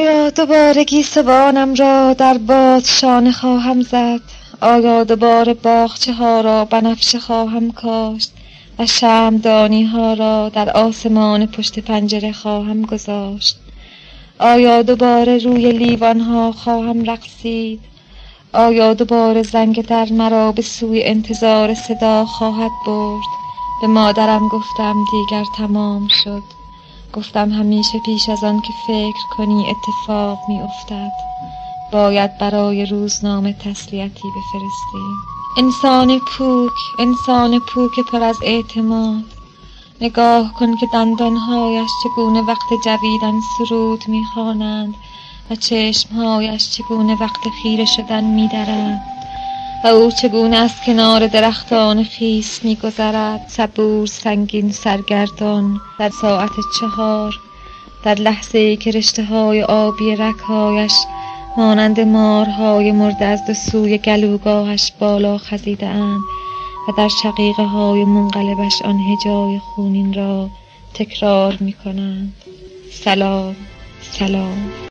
آیا دوباره گیسوانم را در باد شانه خواهم زد؟ آیا دوباره باغچه ها را بنفشه خواهم کاشت و شمعدانی ها را در آسمان پشت پنجره خواهم گذاشت؟ آیا دوباره روی لیوان ها خواهم رقصید؟ آیا دوباره زنگ در مرا به سوی انتظار صدا خواهد برد؟ به مادرم گفتم دیگر تمام شد. گفتم همیشه پیش از آن که فکر کنی اتفاق می افتد باید برای روزنامه تسلیتی بفرستی. انسان پوک انسان پوک پر از اعتماد. نگاه کن که دندانهایش چگونه وقت جویدن سرود می‌خوانند و چشمهایش چگونه وقت خیره شدن میدرند. و او چگونه از کنار درختان خیس میگذرد؟ صبور سنگین سرگردان در ساعت چهار در لحظه که های آبی رگهایش مانند مارهای مرده از دو سوی گلوگاهش بالا خزیده اند و در شقیقه های منقلبش آن هجای خونین را تکرار می کنند سلام سلام.